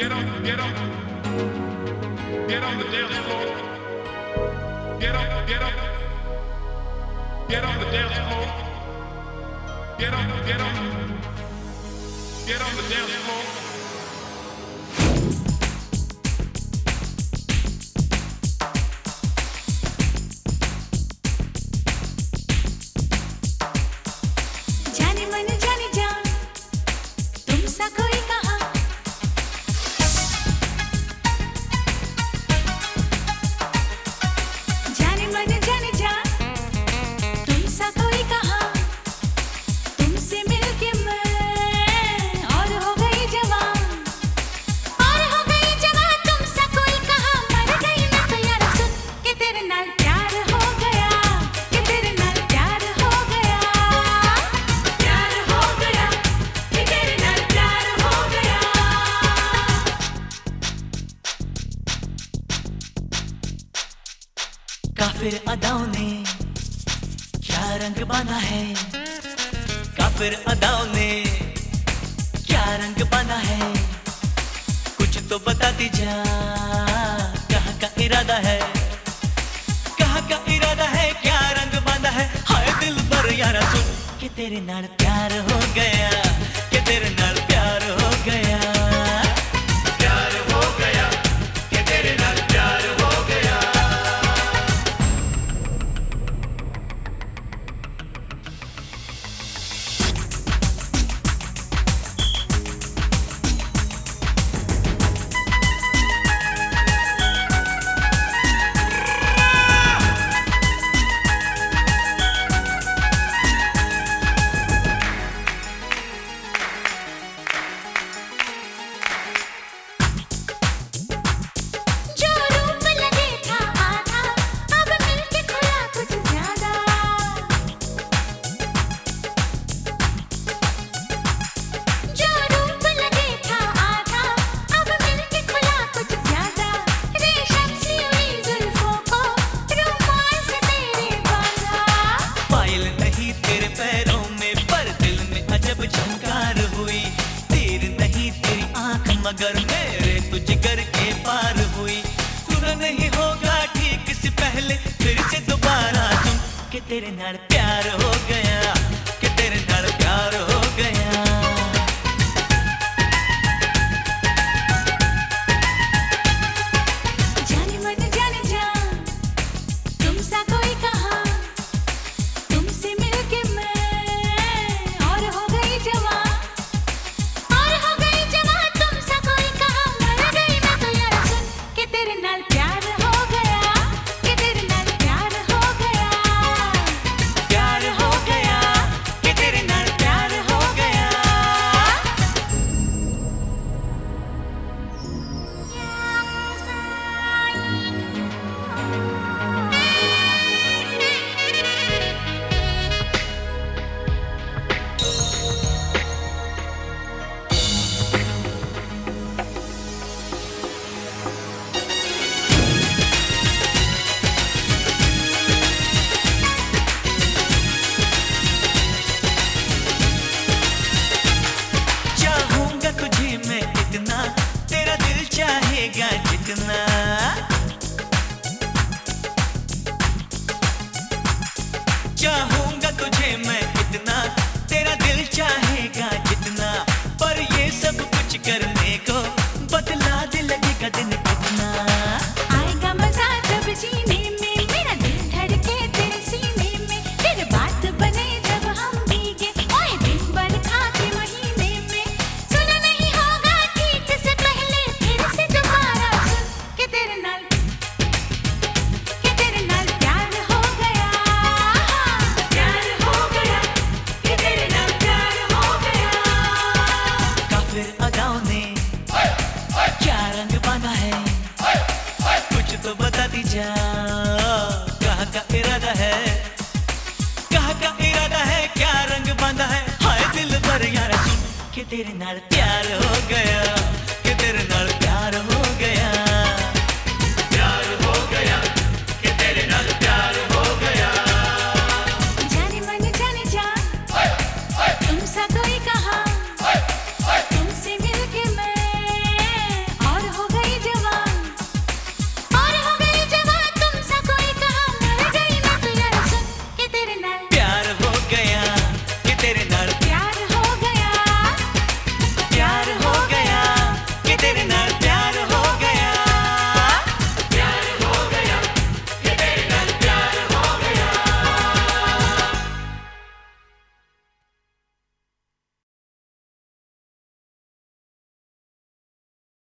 Get up, get up. Get on the dance floor. Get up, get up. Get on the dance floor. Get up, get up. Get on the dance floor. काफिर अदाओं ने क्या रंग बना है? काफिर अदाओं ने क्या रंग बना है? कुछ तो बता दीजा कहाँ का इरादा है? कहाँ का इरादा है? क्या रंग बना है? हाय दिल पर यारा सुन के तेरे नाल प्यार हो गया, के तेरे テレなれて क्या रंग है? कुछ तो बता कहा का इरादा है? कहा का इरादा है? क्या रंग बांधा है? हाय दिल पर तेरे नाल प्यार हो गया। कि तेरे नाल प्यार हो गया।